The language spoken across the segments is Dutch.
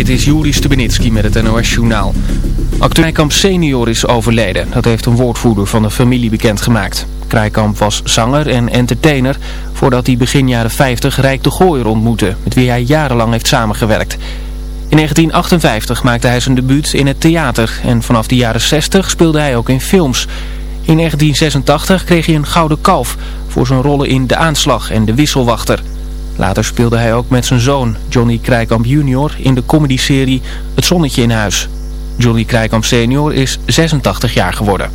Dit is Juri Stubenitski met het NOS-journaal. Acteur Krijkamp senior is overleden. Dat heeft een woordvoerder van de familie bekendgemaakt. Krijkamp was zanger en entertainer voordat hij begin jaren 50 Rijk de Gooier ontmoette, met wie hij jarenlang heeft samengewerkt. In 1958 maakte hij zijn debuut in het theater en vanaf de jaren 60 speelde hij ook in films. In 1986 kreeg hij een gouden kalf voor zijn rollen in De Aanslag en De Wisselwachter. Later speelde hij ook met zijn zoon, Johnny Krijkamp jr. in de comedyserie Het Zonnetje in Huis. Johnny Krijkamp senior is 86 jaar geworden.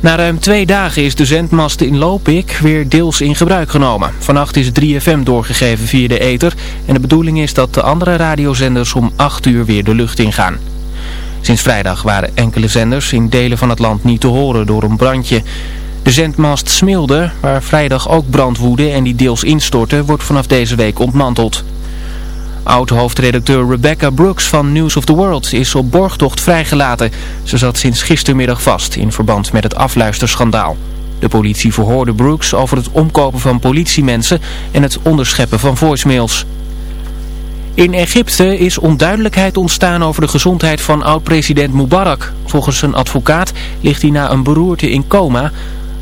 Na ruim twee dagen is de zendmast in Lopik weer deels in gebruik genomen. Vannacht is 3FM doorgegeven via de ether en de bedoeling is dat de andere radiozenders om 8 uur weer de lucht ingaan. Sinds vrijdag waren enkele zenders in delen van het land niet te horen door een brandje. De zendmast Smilde, waar vrijdag ook brand woedde en die deels instortte, wordt vanaf deze week ontmanteld. Oud-hoofdredacteur Rebecca Brooks van News of the World is op borgtocht vrijgelaten. Ze zat sinds gistermiddag vast in verband met het afluisterschandaal. De politie verhoorde Brooks over het omkopen van politiemensen en het onderscheppen van voicemails. In Egypte is onduidelijkheid ontstaan over de gezondheid van oud-president Mubarak. Volgens zijn advocaat ligt hij na een beroerte in coma,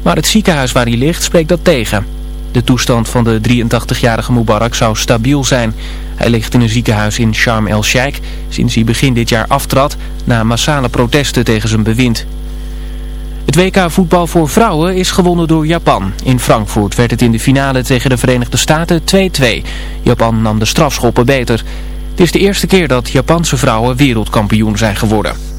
maar het ziekenhuis waar hij ligt spreekt dat tegen. De toestand van de 83-jarige Mubarak zou stabiel zijn. Hij ligt in een ziekenhuis in Sharm el-Sheikh sinds hij begin dit jaar aftrad na massale protesten tegen zijn bewind. Het WK voetbal voor vrouwen is gewonnen door Japan. In Frankfurt werd het in de finale tegen de Verenigde Staten 2-2. Japan nam de strafschoppen beter. Het is de eerste keer dat Japanse vrouwen wereldkampioen zijn geworden.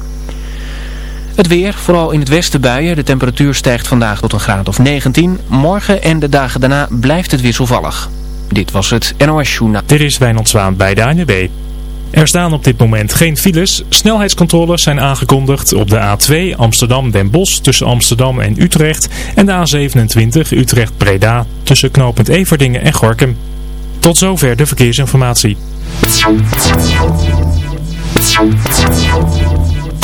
Het weer, vooral in het westen buien. De temperatuur stijgt vandaag tot een graad of 19. Morgen en de dagen daarna blijft het wisselvallig. Dit was het NOS Journaal. Dit is Wijnand Zwaan bij de ANWB. Er staan op dit moment geen files. Snelheidscontroles zijn aangekondigd op de A2 Amsterdam-Den Bosch tussen Amsterdam en Utrecht. En de A27 Utrecht-Breda tussen knooppunt Everdingen en Gorkum. Tot zover de verkeersinformatie.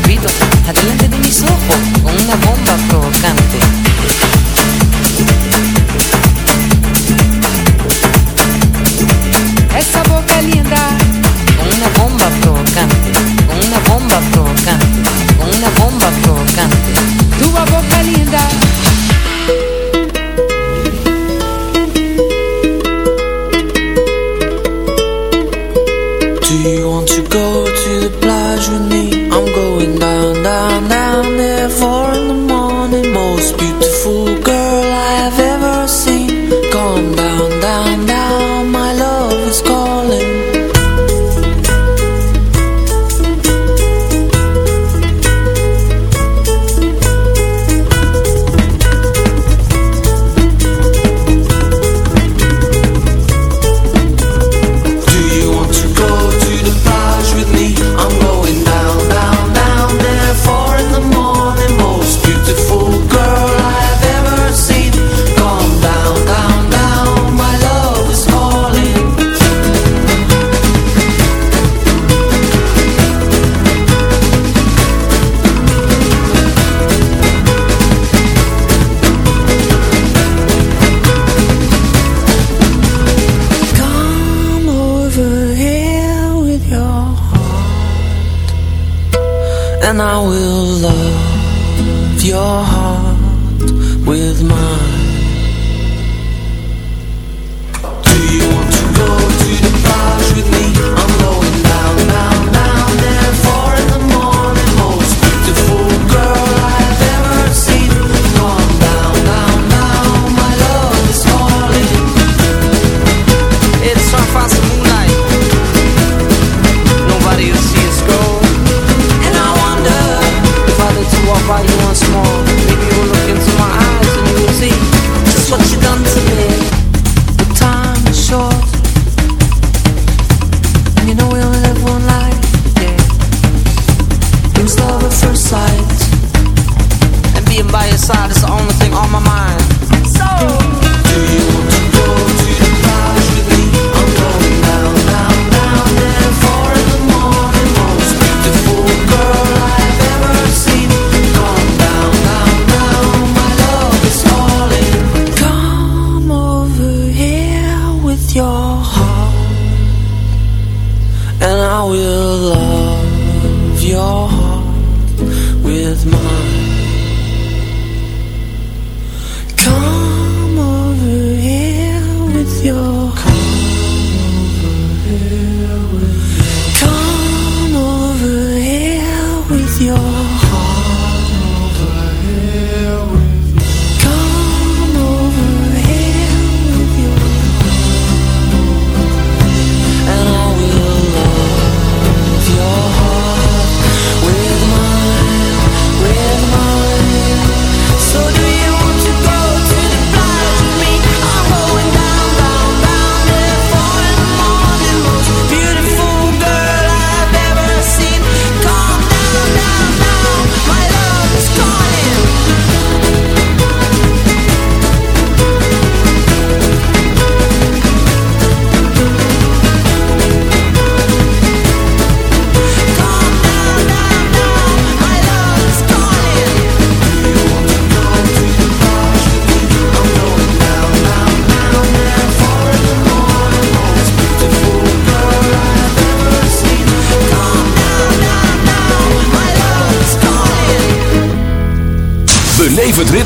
Vitor.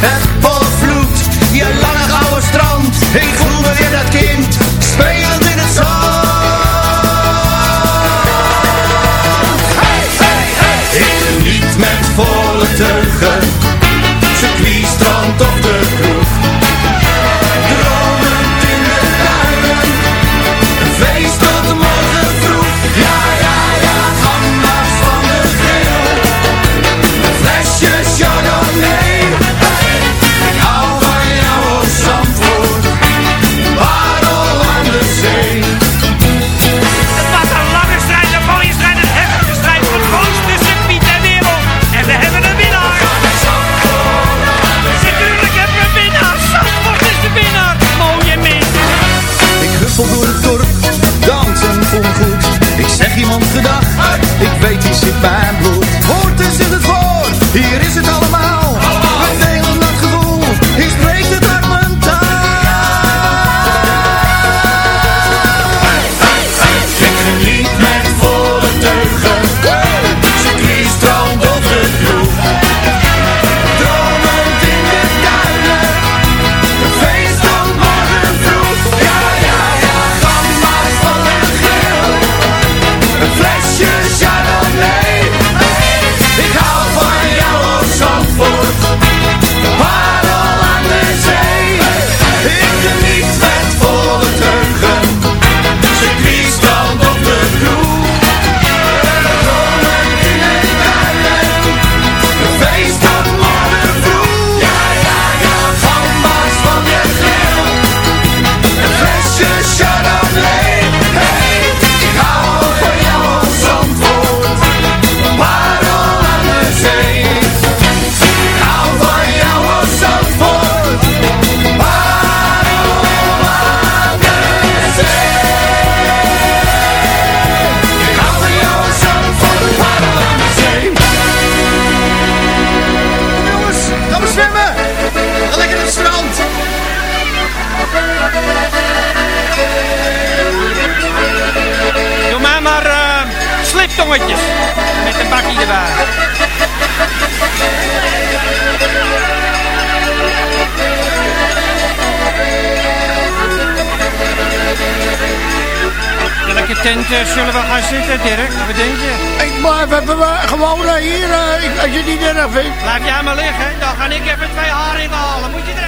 het volvloed, je lange gouden strand. zullen we gaan zitten, Dirk? Wat denk je? Ik blijf eh, gewoon eh, hier, eh, als je niet erg vindt. Laat jij maar liggen, dan ga ik even twee haringen halen. Moet je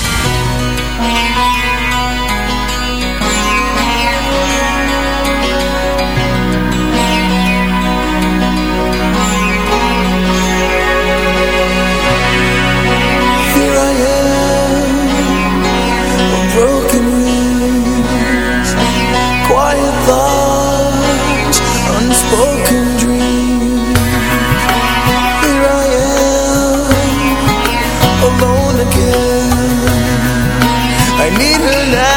again. I need her now.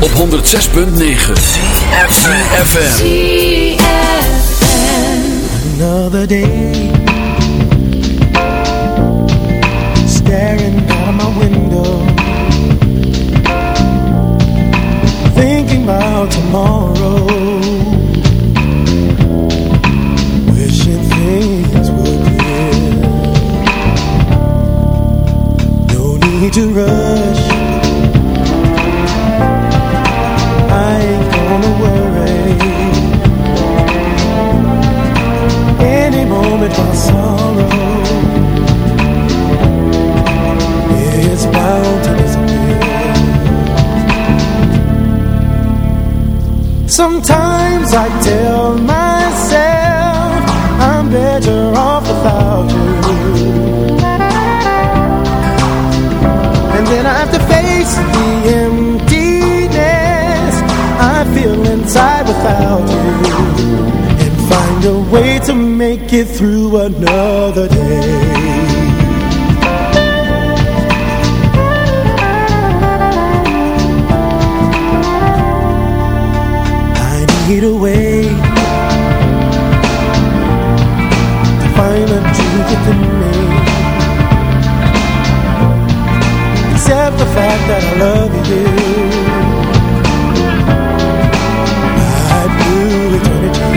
Op 106.9 FM. Another day face the emptiness I feel inside without you. And find a way to make it through another day. I need a way fact that I love you. My blue eternity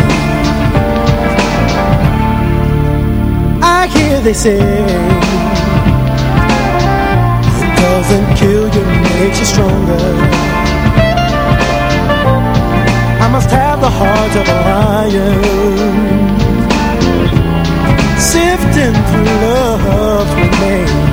I hear they say It doesn't kill you, makes you stronger. I must have the heart of a lion Sifting through love's remains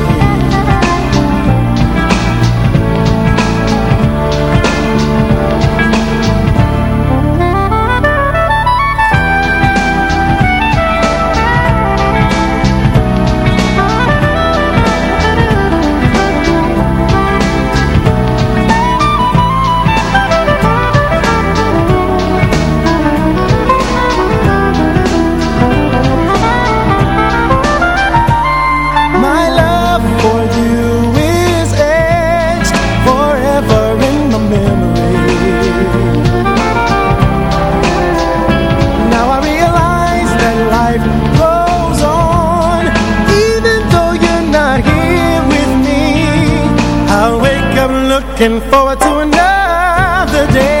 looking forward to another day.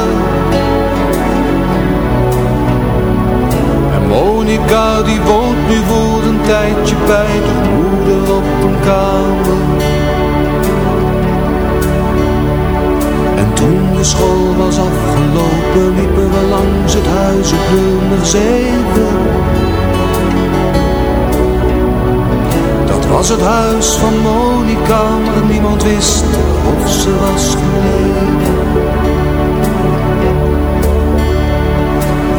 Monica die woont nu voor een tijdje bij de moeder op een kamer. En toen de school was afgelopen liepen we langs het huis op nummer Dat was het huis van Monica, maar niemand wist of ze was gebleven.